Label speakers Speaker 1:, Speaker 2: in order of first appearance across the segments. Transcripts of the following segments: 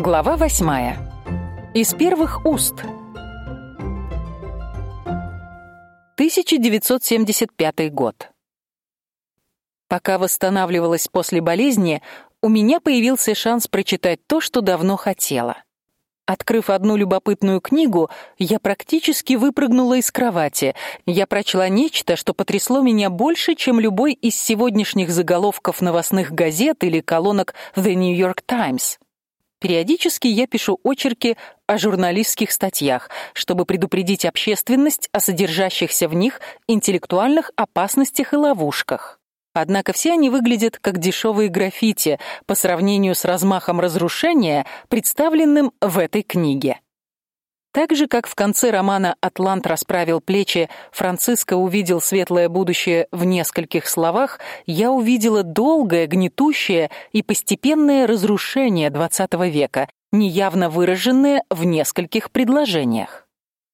Speaker 1: Глава восьмая. Из первых уст. 1975 год. Пока восстанавливалась после болезни, у меня появился шанс прочитать то, что давно хотела. Открыв одну любопытную книгу, я практически выпрыгнула из кровати. Я прочла нечто, что потрясло меня больше, чем любой из сегодняшних заголовков новостных газет или колонок The New York Times. Периодически я пишу очерки о журналистских статьях, чтобы предупредить общественность о содержащихся в них интеллектуальных опасностях и ловушках. Однако все они выглядят как дешевые граффити по сравнению с размахом разрушения, представленным в этой книге. Так же, как в конце романа «Атлант расправил плечи», Франциско увидел светлое будущее в нескольких словах, я увидела долгое, гнетущее и постепенное разрушение XX века, неявно выраженное в нескольких предложениях.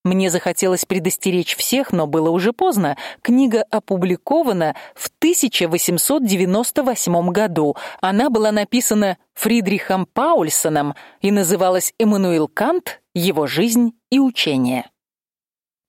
Speaker 1: Мне захотелось предостеречь всех, но было уже поздно. Книга опубликована в 1898 году. Она была написана Фридрихом Паульсоном и называлась Эммануил Кант. Его жизнь и учение.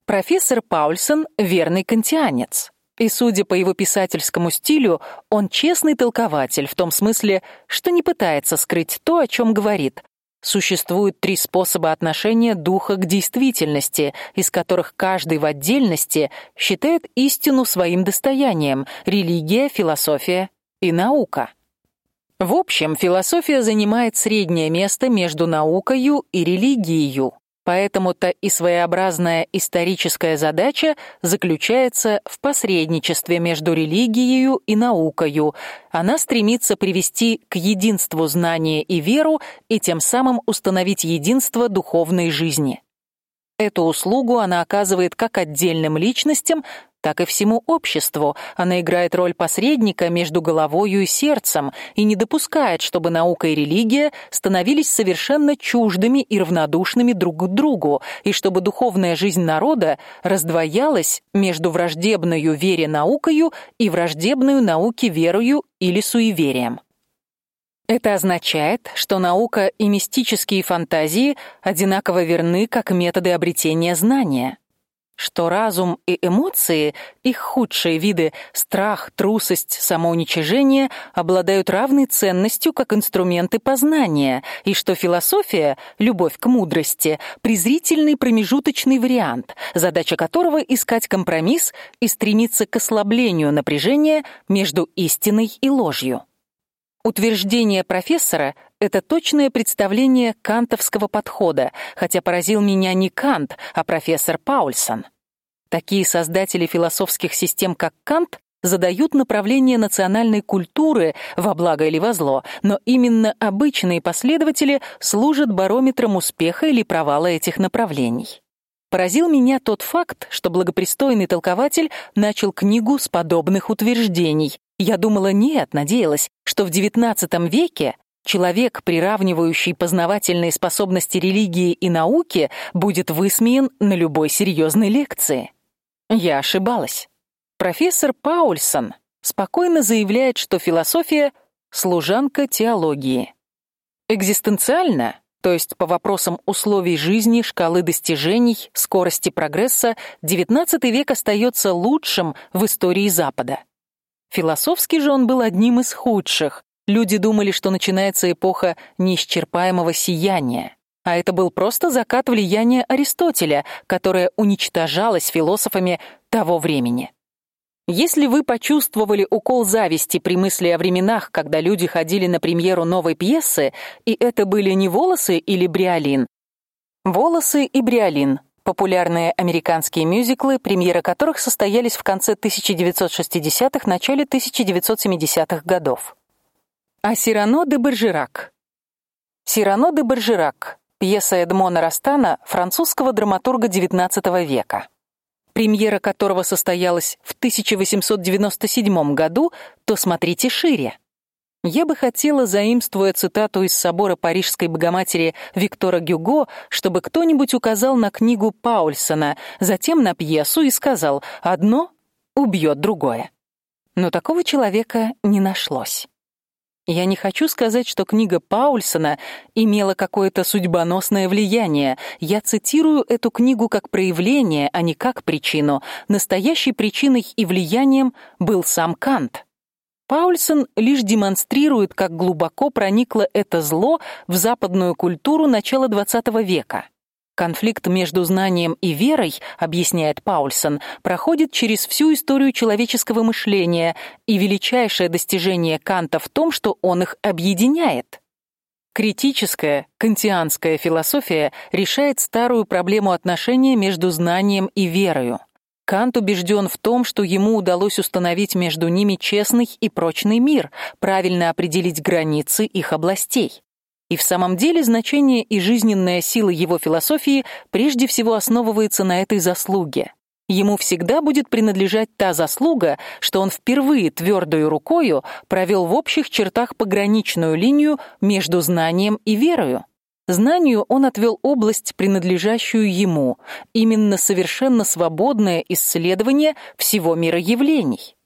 Speaker 1: Профессор Паульсон верный кантианец. И судя по его писательскому стилю, он честный толкователь в том смысле, что не пытается скрыть то, о чем говорит, Существует три способа отношения духа к действительности, из которых каждый в отдельности считает истину своим достоянием: религия, философия и наука. В общем, философия занимает среднее место между наукой и религией. Поэтому-то и своеобразная историческая задача заключается в посредничестве между религией и наукой. Она стремится привести к единству знания и веру и тем самым установить единство духовной жизни. Эту услугу она оказывает как отдельным личностям, так и всему обществу. Она играет роль посредника между головою и сердцем и не допускает, чтобы наука и религия становились совершенно чуждыми и равнодушными друг к другу, и чтобы духовная жизнь народа раздвоялась между враждебною вере наукою и враждебною науке верою или суеверием. Это означает, что наука и мистические фантазии одинаково верны как методы обретения знания что разум и эмоции, их худшие виды страх, трусость, самоуничижение обладают равной ценностью как инструменты познания, и что философия, любовь к мудрости, презрительный промежуточный вариант, задача которого искать компромисс и стремиться к ослаблению напряжения между истиной и ложью. Утверждение профессора это точное представление кантовского подхода, хотя поразил меня не Кант, а профессор Паульсон. Такие создатели философских систем, как Кант, задают направление национальной культуры во благо или во зло, но именно обычные последователи служат барометром успеха или провала этих направлений. Поразил меня тот факт, что благопристойный толкователь начал книгу с подобных утверждений, я думала, нет, надеялась, что в XIX веке человек, приравнивающий познавательные способности религии и науки, будет высмеян на любой серьезной лекции. Я ошибалась. Профессор Паульсон спокойно заявляет, что философия служанка теологии. Экзистенциально, то есть по вопросам условий жизни, шкалы достижений, скорости прогресса, XIX век остается лучшим в истории Запада. Философски же он был одним из худших. Люди думали, что начинается эпоха неисчерпаемого сияния. А это был просто закат влияния Аристотеля, которое уничтожалось философами того времени. Если вы почувствовали укол зависти при мысли о временах, когда люди ходили на премьеру новой пьесы, и это были не волосы или бриолин. Волосы и бриолин популярные американские мюзиклы, премьеры которых состоялись в конце 1960-х, начале 1970-х годов. А Сирано де Бержерак. Сирано де Бержерак пьеса Эдмона Растана, французского драматурга XIX века. Премьера которого состоялась в 1897 году, то смотрите шире. Я бы хотела, заимствуя цитату из собора Парижской Богоматери Виктора Гюго, чтобы кто-нибудь указал на книгу Паульсона, затем на пьесу и сказал: "Одно убьет другое". Но такого человека не нашлось. Я не хочу сказать, что книга Паульсона имела какое-то судьбоносное влияние. Я цитирую эту книгу как проявление, а не как причину. Настоящей причиной и влиянием был сам Кант. Паульсон лишь демонстрирует, как глубоко проникло это зло в западную культуру начала XX века. Конфликт между знанием и верой, объясняет Паульсон, проходит через всю историю человеческого мышления, и величайшее достижение Канта в том, что он их объединяет. Критическая кантианская философия решает старую проблему отношения между знанием и верою. Кант убежден в том, что ему удалось установить между ними честный и прочный мир, правильно определить границы их областей. И в самом деле значение и жизненная сила его философии прежде всего основывается на этой заслуге. Ему всегда будет принадлежать та заслуга, что он впервые твердой рукою провел в общих чертах пограничную линию между знанием и верою. Знанию он отвел область, принадлежащую ему, именно совершенно свободное исследование всего мира явлений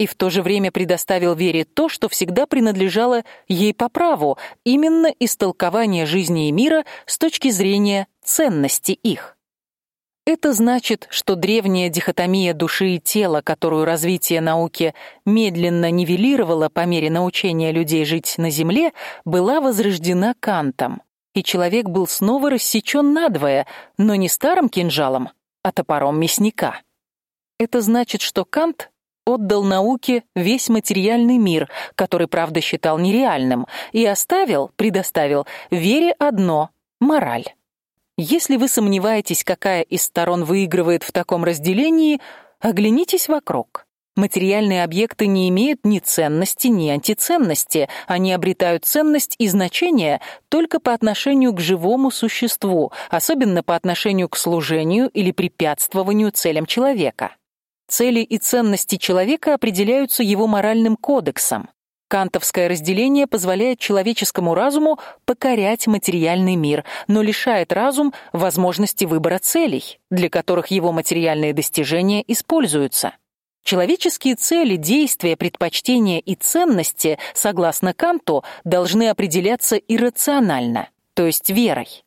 Speaker 1: и в то же время предоставил вере то, что всегда принадлежало ей по праву, именно истолкование жизни и мира с точки зрения ценности их. Это значит, что древняя дихотомия души и тела, которую развитие науки медленно нивелировало по мере научения людей жить на земле, была возрождена Кантом, и человек был снова рассечен надвое, но не старым кинжалом, а топором мясника. Это значит, что Кант отдал науке весь материальный мир, который, правда, считал нереальным, и оставил, предоставил вере одно мораль. Если вы сомневаетесь, какая из сторон выигрывает в таком разделении, оглянитесь вокруг. Материальные объекты не имеют ни ценности, ни антиценности. Они обретают ценность и значение только по отношению к живому существу, особенно по отношению к служению или препятствованию целям человека. Цели и ценности человека определяются его моральным кодексом. Кантовское разделение позволяет человеческому разуму покорять материальный мир, но лишает разум возможности выбора целей, для которых его материальные достижения используются. Человеческие цели, действия, предпочтения и ценности, согласно Канту, должны определяться иррационально, то есть верой.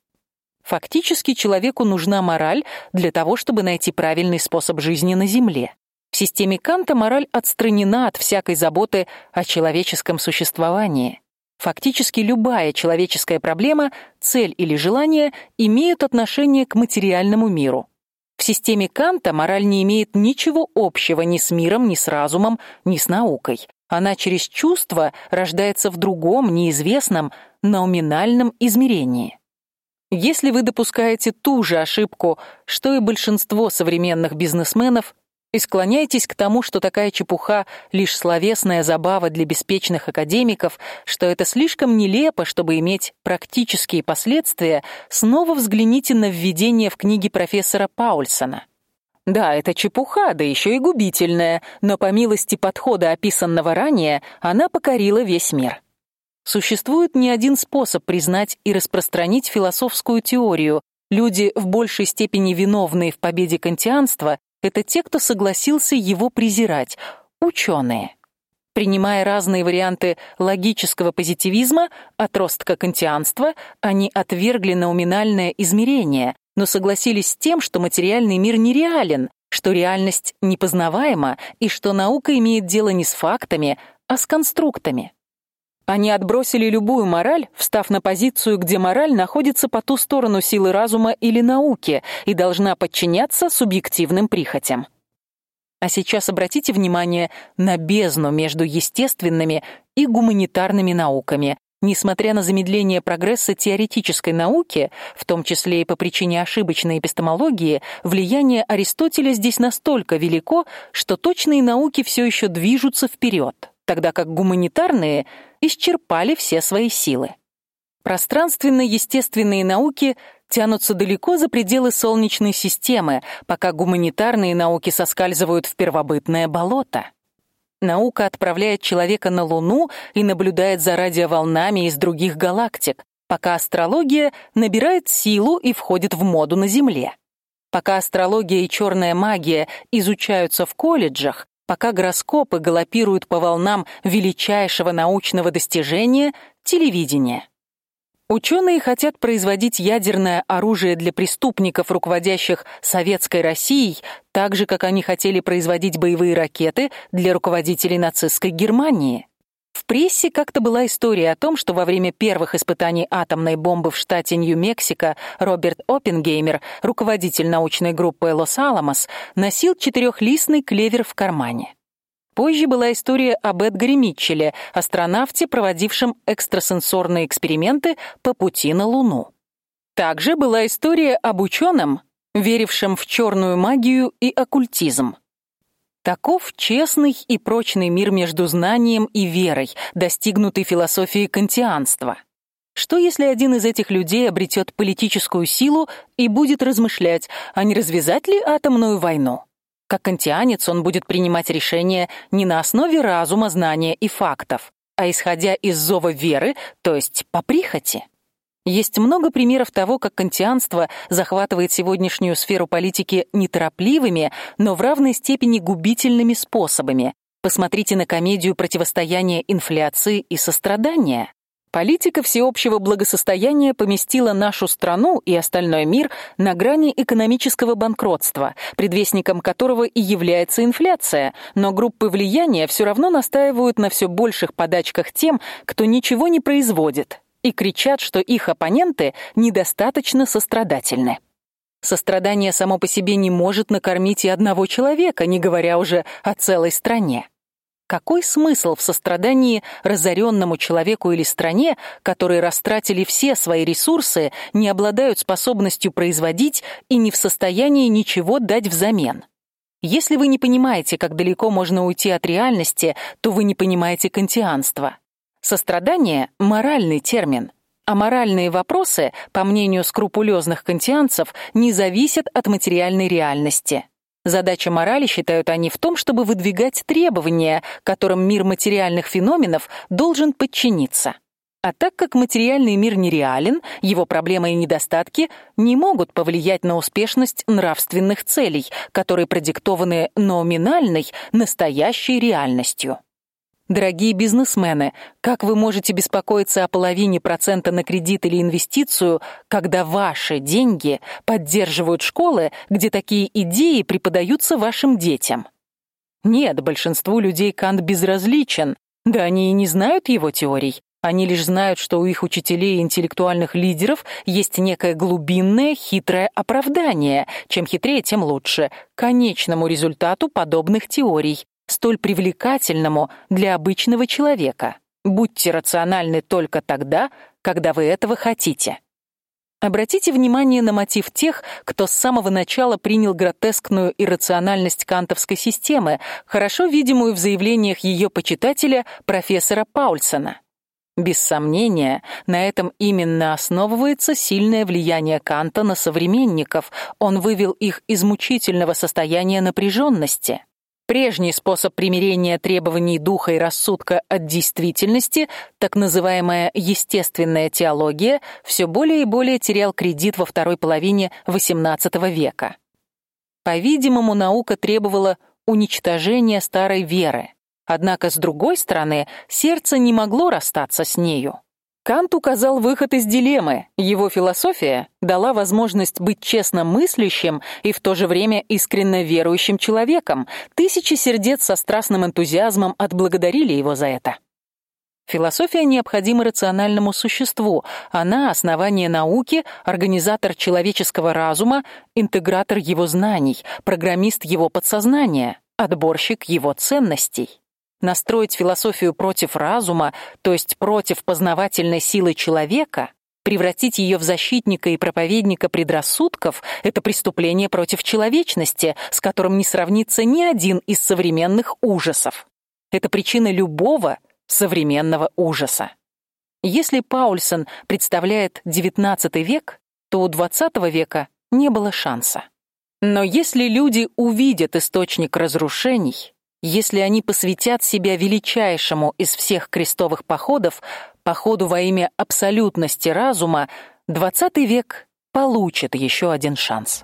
Speaker 1: Фактически человеку нужна мораль для того, чтобы найти правильный способ жизни на земле. В системе Канта мораль отстранена от всякой заботы о человеческом существовании. Фактически любая человеческая проблема, цель или желание имеют отношение к материальному миру. В системе Канта мораль не имеет ничего общего ни с миром, ни с разумом, ни с наукой. Она через чувства рождается в другом, неизвестном, номинальном измерении. Если вы допускаете ту же ошибку, что и большинство современных бизнесменов, и склоняетесь к тому, что такая чепуха лишь словесная забава для беспечных академиков, что это слишком нелепо, чтобы иметь практические последствия, снова взгляните на введение в книги профессора Паульсона. Да, это чепуха, да еще и губительная, но по милости подхода, описанного ранее, она покорила весь мир. Существует не один способ признать и распространить философскую теорию. Люди в большей степени виновные в победе кантианства это те, кто согласился его презирать, ученые. Принимая разные варианты логического позитивизма, отростка кантианства, они отвергли науминальное измерение, но согласились с тем, что материальный мир нереален, что реальность непознаваема и что наука имеет дело не с фактами, а с конструктами. Они отбросили любую мораль, встав на позицию, где мораль находится по ту сторону силы разума или науки и должна подчиняться субъективным прихотям. А сейчас обратите внимание на бездну между естественными и гуманитарными науками. Несмотря на замедление прогресса теоретической науки, в том числе и по причине ошибочной эпистемологии, влияние Аристотеля здесь настолько велико, что точные науки все еще движутся вперед тогда как гуманитарные исчерпали все свои силы. Пространственно-естественные науки тянутся далеко за пределы солнечной системы, пока гуманитарные науки соскальзывают в первобытное болото. Наука отправляет человека на Луну и наблюдает за радиоволнами из других галактик, пока астрология набирает силу и входит в моду на Земле. Пока астрология и черная магия изучаются в колледжах, Пока гороскопы галопируют по волнам величайшего научного достижения телевидения. Ученые хотят производить ядерное оружие для преступников, руководящих советской Россией, так же как они хотели производить боевые ракеты для руководителей нацистской Германии. В прессе как-то была история о том, что во время первых испытаний атомной бомбы в штате Нью-Мексико Роберт Оппенгеймер, руководитель научной группы Лос-Аламос, носил четырехлистный клевер в кармане. Позже была история об Эдгаре Митчелле, астронавте, проводившем экстрасенсорные эксперименты по пути на Луну. Также была история об ученом, верившем в черную магию и оккультизм. Таков честный и прочный мир между знанием и верой, достигнутый философией кантианства. Что если один из этих людей обретет политическую силу и будет размышлять, а не развязать ли атомную войну? Как кантианец он будет принимать решения не на основе разума, знания и фактов, а исходя из зова веры, то есть по прихоти. Есть много примеров того, как кантианство захватывает сегодняшнюю сферу политики неторопливыми, но в равной степени губительными способами. Посмотрите на комедию противостояния инфляции и сострадания. Политика всеобщего благосостояния поместила нашу страну и остальной мир на грани экономического банкротства, предвестником которого и является инфляция, но группы влияния все равно настаивают на все больших подачках тем, кто ничего не производит, и кричат, что их оппоненты недостаточно сострадательны. Сострадание само по себе не может накормить и одного человека, не говоря уже о целой стране. Какой смысл в сострадании разоренному человеку или стране, которые растратили все свои ресурсы, не обладают способностью производить и не в состоянии ничего дать взамен? Если вы не понимаете, как далеко можно уйти от реальности, то вы не понимаете кантианства. Сострадание моральный термин, а моральные вопросы, по мнению скрупулезных кантианцев, не зависят от материальной реальности. Задача морали, считают они, в том, чтобы выдвигать требования, которым мир материальных феноменов должен подчиниться. А так как материальный мир нереален, его проблемы и недостатки не могут повлиять на успешность нравственных целей, которые продиктованы номинальной, настоящей реальностью. Дорогие бизнесмены, как вы можете беспокоиться о половине процента на кредит или инвестицию, когда ваши деньги поддерживают школы, где такие идеи преподаются вашим детям? Нет, большинству людей Кант безразличен. Да они и не знают его теорий. Они лишь знают, что у их учителей и интеллектуальных лидеров есть некое глубинное, хитрое оправдание. Чем хитрее, тем лучше. Конечному результату подобных теорий столь привлекательному для обычного человека. Будьте рациональны только тогда, когда вы этого хотите. Обратите внимание на мотив тех, кто с самого начала принял гротескную иррациональность кантовской системы, хорошо видимую в заявлениях ее почитателя профессора Паульсона. Без сомнения, на этом именно основывается сильное влияние Канта на современников. Он вывел их из мучительного состояния напряженности. Прежний способ примирения требований духа и рассудка от действительности, так называемая естественная теология, все более и более терял кредит во второй половине XVIII века. По-видимому, наука требовала уничтожения старой веры. Однако с другой стороны, сердце не могло расстаться с нею. Кант указал выход из дилеммы. Его философия дала возможность быть честно мыслящим и в то же время искренне верующим человеком. Тысячи сердец со страстным энтузиазмом отблагодарили его за это. Философия необходима рациональному существу. Она основание науки, организатор человеческого разума, интегратор его знаний, программист его подсознания, отборщик его ценностей. Настроить философию против разума, то есть против познавательной силы человека, превратить ее в защитника и проповедника предрассудков это преступление против человечности, с которым не сравнится ни один из современных ужасов. Это причина любого современного ужаса. Если Паульсон представляет XIX век, то у XX века не было шанса. Но если люди увидят источник разрушений, если они посвятят себя величайшему из всех крестовых походов, походу во имя абсолютности разума, XX век получит еще один шанс.